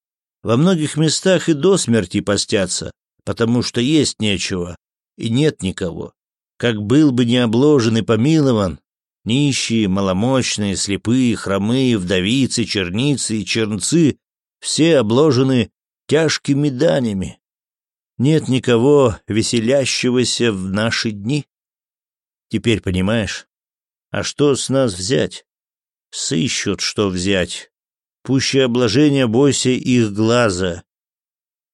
Во многих местах и до смерти постятся, потому что есть нечего и нет никого как был бы не обложен и помилован, нищие, маломощные, слепые, хромые, вдовицы, черницы и чернцы, все обложены тяжкими данями. Нет никого веселящегося в наши дни. Теперь понимаешь? А что с нас взять? Сыщут, что взять. Пуще обложения бойся их глаза.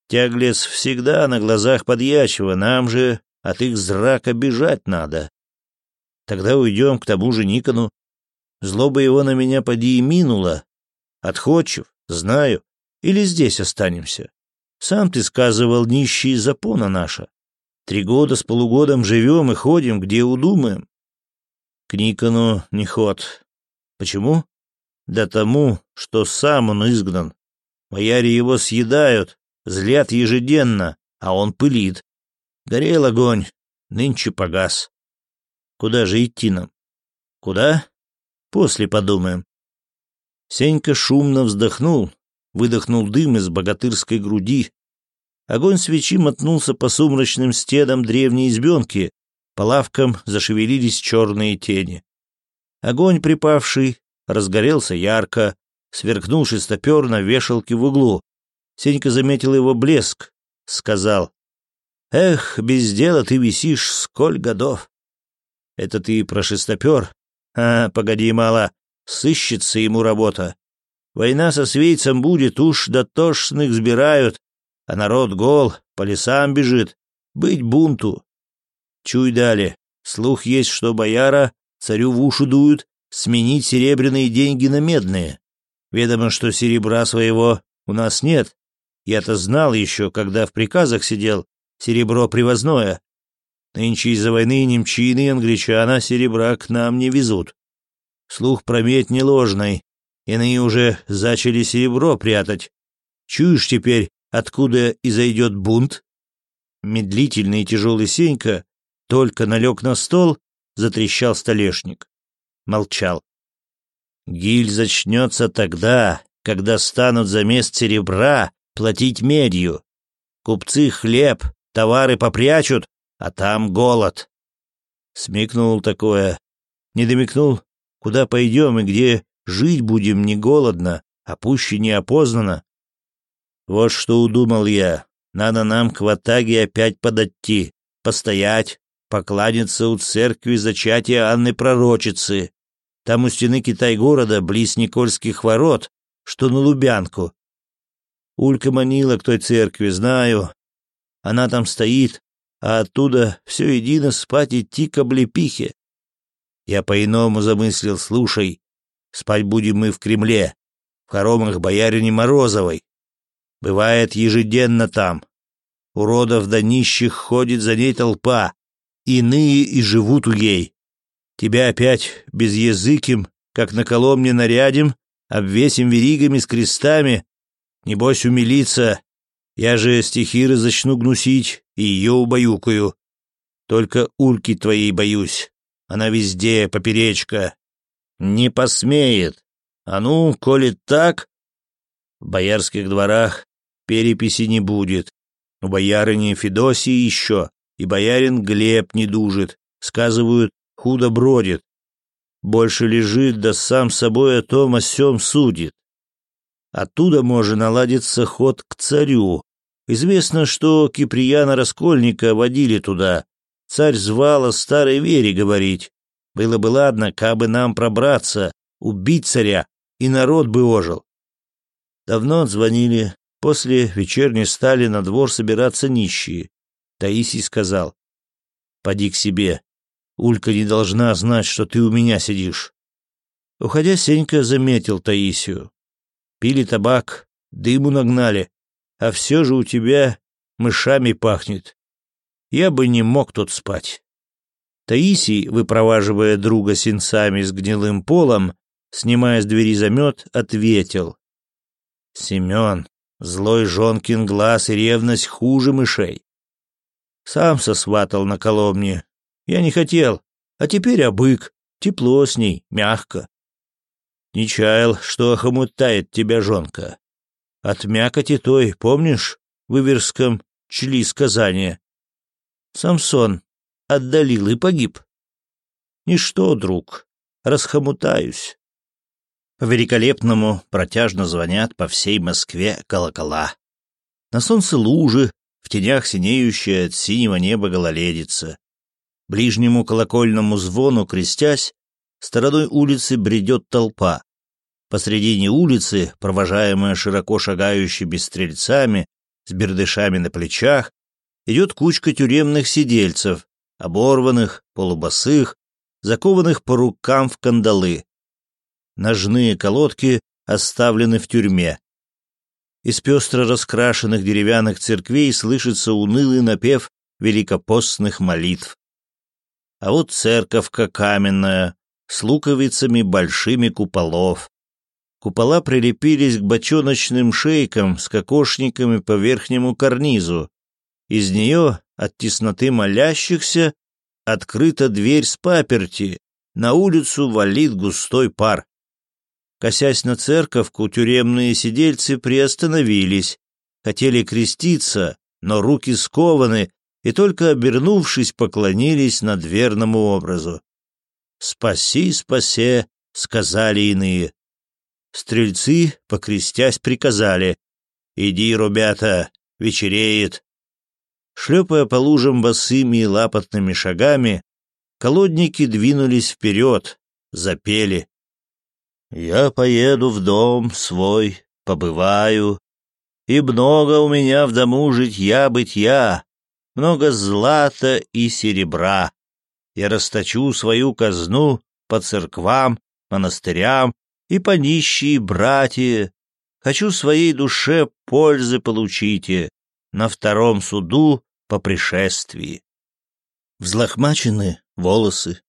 Тяглец всегда на глазах подьячего, нам же от их зрака бежать надо. Тогда уйдем к тому же Никону. Злоба его на меня поди и минула. Отходчив, знаю. Или здесь останемся. Сам ты сказывал, нищие запона наша. Три года с полугодом живем и ходим, где удумаем. К Никону не ход. Почему? Да тому, что сам он изгнан. Бояре его съедают, злят ежеденно, а он пылит, Горел огонь, нынче погас. Куда же идти нам? Куда? После подумаем. Сенька шумно вздохнул, выдохнул дым из богатырской груди. Огонь свечи мотнулся по сумрачным стенам древней избенки, по лавкам зашевелились черные тени. Огонь, припавший, разгорелся ярко, сверкнул стопер на вешалке в углу. Сенька заметил его блеск, сказал Эх, без дела ты висишь сколь годов. Это ты про шестопер? А, погоди, мало, сыщется ему работа. Война со свейцем будет, уж дотошных сбирают, а народ гол, по лесам бежит, быть бунту. Чуй дали, слух есть, что бояра царю в уши дуют, сменить серебряные деньги на медные. Ведомо, что серебра своего у нас нет. Я-то знал еще, когда в приказах сидел, Серебро привозное. Нынче из-за войны немчины и англичана серебра к нам не везут. Слух про медь не ложный. Иные уже зачали серебро прятать. Чуешь теперь, откуда и зайдет бунт? Медлительный и тяжелый Сенька только налег на стол, затрещал столешник. Молчал. Гиль зачнется тогда, когда станут за мест серебра платить медью. Купцы хлеб Товары попрячут, а там голод. Смекнул такое. Не домикнул, куда пойдем и где жить будем не голодно, а пуще не опознанно. Вот что удумал я. Надо нам к ватаге опять подойти, постоять, покланяться у церкви зачатия Анны Пророчицы. Там у стены Китай-города, близ Никольских ворот, что на Лубянку. Улька манила к той церкви, знаю, она там стоит, а оттуда все едино спать идти к облепихе. Я по-иному замыслил, слушай, спать будем мы в Кремле, в хоромах боярине Морозовой. Бывает ежеденно там. Уродов до нищих ходит за ней толпа, иные и живут у ей. Тебя опять без языким, как на коломне нарядим, обвесим веригами с крестами. Небось умилится, я же стихиры зачну гнусить и ее убаюкаю. Только урки твоей боюсь. Она везде, поперечка. Не посмеет. А ну, коли так... В боярских дворах переписи не будет. У боярыни Федосии еще, и боярин Глеб не дужит. Сказывают, худо бродит. Больше лежит, да сам собой о том о сём судит. Оттуда может наладиться ход к царю, Известно, что Киприяна Раскольника водили туда. Царь звал о старой вере говорить. Было бы ладно, кабы нам пробраться, убить царя, и народ бы ожил. Давно звонили. После вечерней стали на двор собираться нищие. Таисий сказал. «Поди к себе. Улька не должна знать, что ты у меня сидишь». Уходя, Сенька заметил Таисию. Пили табак, дыму нагнали а все же у тебя мышами пахнет. Я бы не мог тут спать». Таисий, выпроваживая друга сенцами с гнилым полом, снимая с двери замет, ответил. «Семен, злой Жонкин глаз и ревность хуже мышей. Сам сосватал на коломне. Я не хотел, а теперь обык, тепло с ней, мягко. Не чаял, что охомутает тебя Жонка. От мякоти той, помнишь, в Иверском чли сказание? Самсон отдалил и погиб. Ничто, друг, расхомутаюсь. По-великолепному протяжно звонят по всей Москве колокола. На солнце лужи, в тенях синеющая от синего неба гололедица. Ближнему колокольному звону, крестясь, стороной улицы бредет толпа посредине улицы, провожаемая широко шагающими стрельцами с бердышами на плечах, идет кучка тюремных сидельцев, оборванных, полубосых, закованных по рукам в кандалы. Ножные колодки оставлены в тюрьме. Из пестро раскрашенных деревянных церквей слышится унылый напев великопостных молитв. А вот церковка каменная, с луковицами большими куполов, Купола прилепились к бочоночным шейкам с кокошниками по верхнему карнизу. Из нее, от тесноты молящихся, открыта дверь с паперти, на улицу валит густой пар. Косясь на церковку, тюремные сидельцы приостановились, хотели креститься, но руки скованы и только обернувшись поклонились надверному образу. «Спаси, спасе!» — сказали иные. Стрельцы, покрестясь, приказали «Иди, ребята, вечереет». Шлепая по лужам босыми и лапотными шагами, колодники двинулись вперед, запели. «Я поеду в дом свой, побываю, и много у меня в дому житья-бытья, много злата и серебра. Я расточу свою казну по церквам, монастырям и понищие братья, хочу своей душе пользы получите на втором суду по пришествии. Взлохмачены волосы,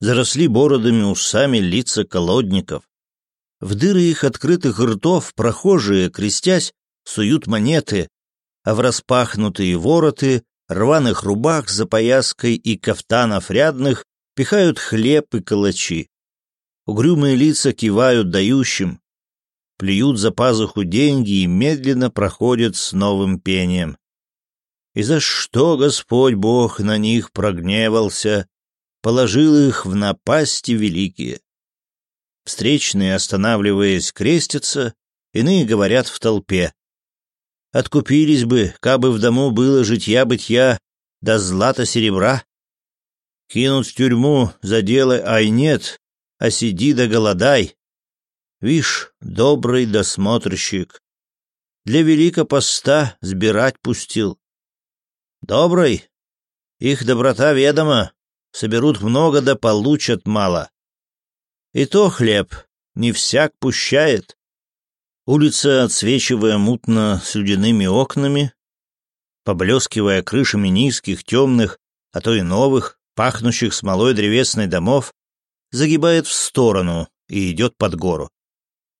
заросли бородами усами лица колодников. В дыры их открытых ртов прохожие, крестясь, суют монеты, а в распахнутые вороты, рваных рубах за пояской и кафтанов рядных пихают хлеб и калачи. Угрюмые лица кивают дающим, плюют за пазуху деньги и медленно проходят с новым пением. И за что Господь Бог на них прогневался, положил их в напасти великие. Встречные, останавливаясь, крестятся, иные говорят в толпе. Откупились бы, кабы в дому было житья бытья, да злата серебра. Кинут в тюрьму за дело, ай нет, а сиди да голодай. Вишь, добрый досмотрщик. Для велика поста сбирать пустил. Добрый? Их доброта ведома. Соберут много да получат мало. И то хлеб не всяк пущает. Улица, отсвечивая мутно с слюдяными окнами, поблескивая крышами низких, темных, а то и новых, пахнущих смолой древесной домов, загибает в сторону и идет под гору.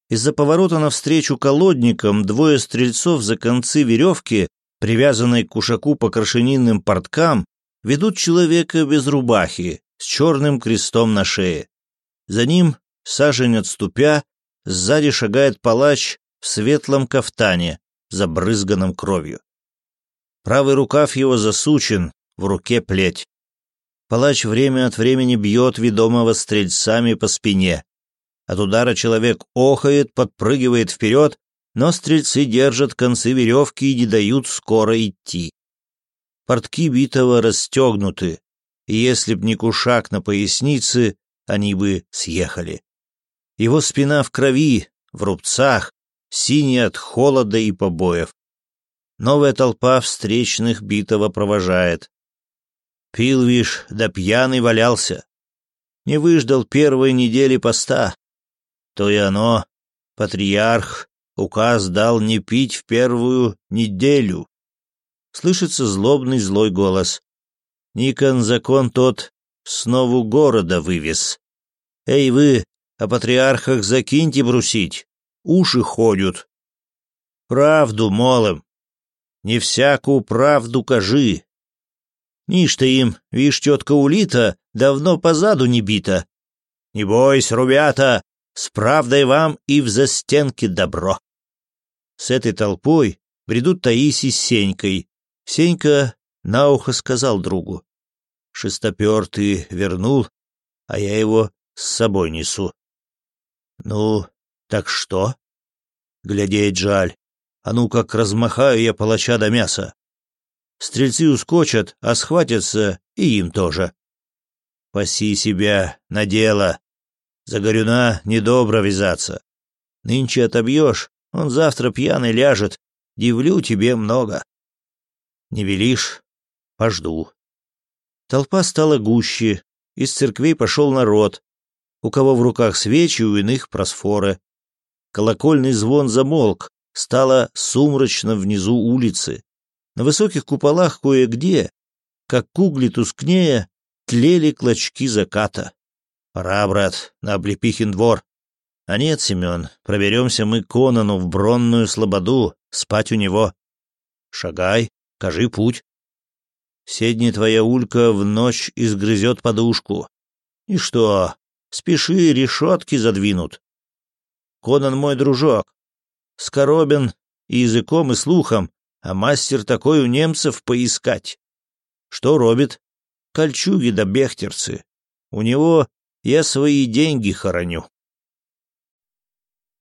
Из-за поворота навстречу колодникам двое стрельцов за концы веревки, привязанной к ушаку по крашенинным порткам, ведут человека без рубахи, с черным крестом на шее. За ним, сажень отступя, сзади шагает палач в светлом кафтане, забрызганном кровью. Правый рукав его засучен, в руке плеть. Палач время от времени бьет ведомого стрельцами по спине. От удара человек охает, подпрыгивает вперед, но стрельцы держат концы веревки и не дают скоро идти. Портки битого расстегнуты, и если б не кушак на пояснице, они бы съехали. Его спина в крови, в рубцах, синяя от холода и побоев. Новая толпа встречных битого провожает. Пил вишь, да пьяный валялся. Не выждал первой недели поста. То и оно, патриарх, указ дал не пить в первую неделю. Слышится злобный злой голос. Никон закон тот снову города вывез. Эй вы, о патриархах закиньте брусить, уши ходят. Правду молом, не всякую правду кажи, Ниш ты им, вишь, тетка Улита, давно позаду не бита. Не бойся, рубята, с правдой вам и в застенке добро. С этой толпой бредут Таиси с Сенькой. Сенька на ухо сказал другу. Шестопер ты вернул, а я его с собой несу. Ну, так что? Глядеть жаль. А ну как размахаю я палача до мяса. Стрельцы ускочат, а схватятся, и им тоже. Паси себя, на дело. За горюна недобро вязаться. Нынче отобьешь, он завтра пьяный ляжет. Дивлю тебе много. Не велишь? Пожду. Толпа стала гуще. Из церквей пошел народ. У кого в руках свечи, у иных просфоры. Колокольный звон замолк. Стало сумрачно внизу улицы. На высоких куполах кое-где, как кугли тускнее, тлели клочки заката. «Пора, брат, на облепихин двор». «А нет, Семен, проберемся мы Конану в бронную слободу, спать у него». «Шагай, кажи путь». «Седни твоя улька в ночь изгрызет подушку». «И что? Спеши, решетки задвинут». «Конан мой дружок, скоробен и языком, и слухом, а мастер такой у немцев поискать. Что робит? Кольчуги да бехтерцы. У него я свои деньги хороню.